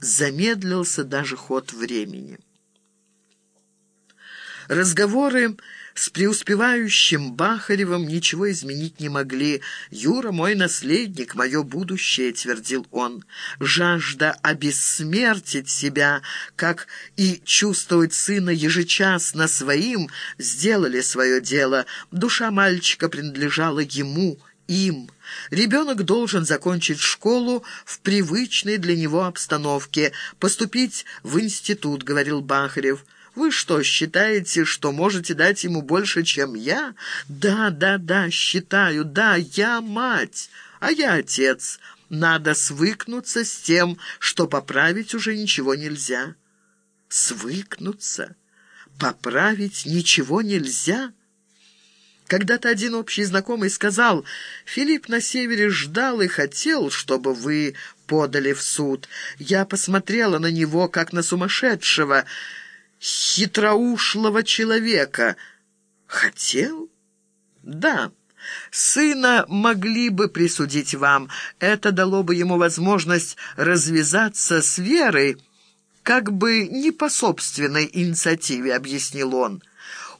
замедлился даже ход времени. Разговоры с преуспевающим Бахаревым ничего изменить не могли. «Юра мой наследник, мое будущее», — твердил он. Жажда обессмертить себя, как и чувствовать сына ежечасно своим, сделали свое дело. Душа мальчика принадлежала ему, им. Ребенок должен закончить школу в привычной для него обстановке, поступить в институт, говорил Бахарев. Вы что, считаете, что можете дать ему больше, чем я? Да, да, да, считаю, да, я мать, а я отец. Надо свыкнуться с тем, что поправить уже ничего нельзя. Свыкнуться? Поправить ничего нельзя? Когда-то один общий знакомый сказал, «Филипп на севере ждал и хотел, чтобы вы подали в суд. Я посмотрела на него, как на сумасшедшего» хитроушлого человека. Хотел? Да. Сына могли бы присудить вам. Это дало бы ему возможность развязаться с Верой, как бы не по собственной инициативе, объяснил он.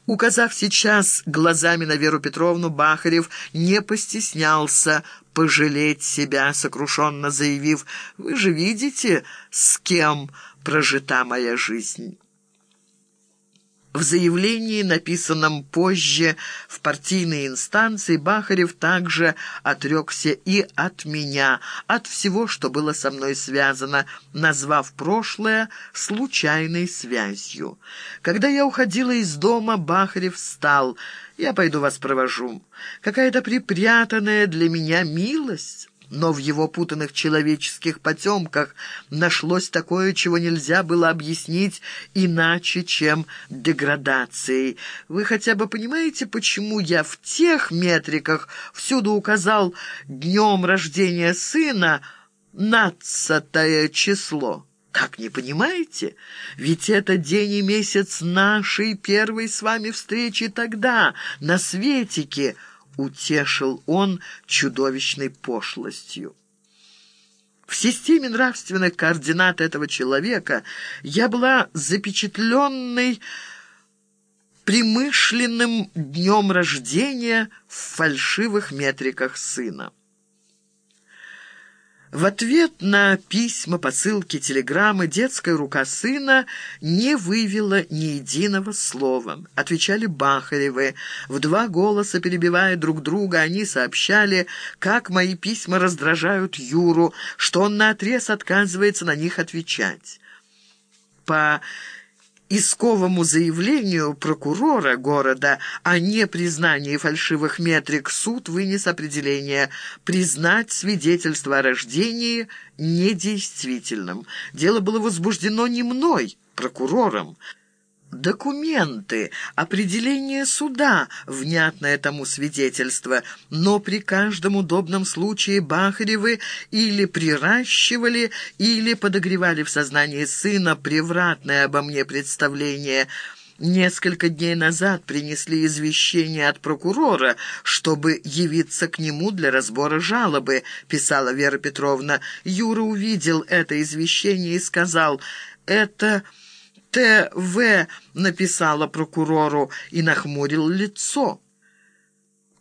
Указав сейчас глазами на Веру Петровну, Бахарев не постеснялся пожалеть себя, сокрушенно заявив, «Вы же видите, с кем прожита моя жизнь». В заявлении, написанном позже в партийной инстанции, Бахарев также отрекся и от меня, от всего, что было со мной связано, назвав прошлое случайной связью. Когда я уходила из дома, Бахарев встал. «Я пойду вас провожу. Какая-то припрятанная для меня милость» но в его путанных человеческих потемках нашлось такое, чего нельзя было объяснить иначе, чем деградацией. Вы хотя бы понимаете, почему я в тех метриках всюду указал днем рождения сына нацатое число? Как не понимаете? Ведь это день и месяц нашей первой с вами встречи тогда, на светике — утешил он чудовищной пошлостью. В системе нравственных координат этого человека я была запечатленной примышленным днем рождения в фальшивых метриках сына. В ответ на письма, посылки, телеграммы детская рука сына не вывела ни единого слова. Отвечали Бахаревы. В два голоса, перебивая друг друга, они сообщали, как мои письма раздражают Юру, что он наотрез отказывается на них отвечать. По исковому заявлению прокурора города о непризнании фальшивых метрик суд вынес определение признать свидетельство о рождении недействительным. Дело было возбуждено не мной, прокурором. Документы, определение суда, внятное тому свидетельство, но при каждом удобном случае Бахаревы или приращивали, или подогревали в сознании сына превратное обо мне представление. Несколько дней назад принесли извещение от прокурора, чтобы явиться к нему для разбора жалобы, писала Вера Петровна. Юра увидел это извещение и сказал «Это...» Т.В. написала прокурору и нахмурил лицо.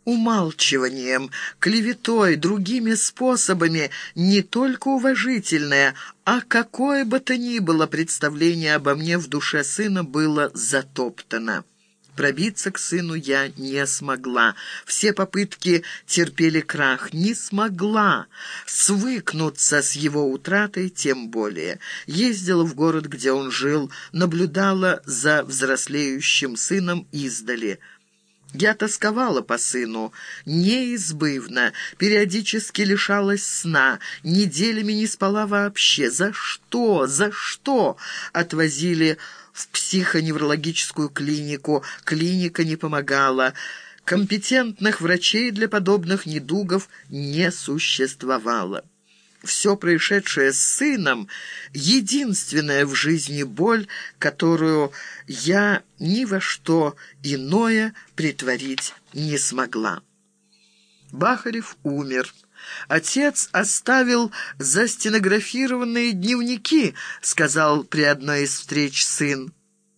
Умалчиванием, клеветой, другими способами не только уважительное, а какое бы то ни было представление обо мне в душе сына было затоптано. Пробиться к сыну я не смогла. Все попытки терпели крах. Не смогла. Свыкнуться с его утратой тем более. Ездила в город, где он жил, наблюдала за взрослеющим сыном издали. Я тосковала по сыну, неизбывно, периодически лишалась сна, неделями не спала вообще. За что? За что? Отвозили в психоневрологическую клинику. Клиника не помогала. Компетентных врачей для подобных недугов не существовало. Все происшедшее с сыном — единственная в жизни боль, которую я ни во что иное притворить не смогла. Бахарев умер. «Отец оставил застенографированные дневники», — сказал при одной из встреч сын.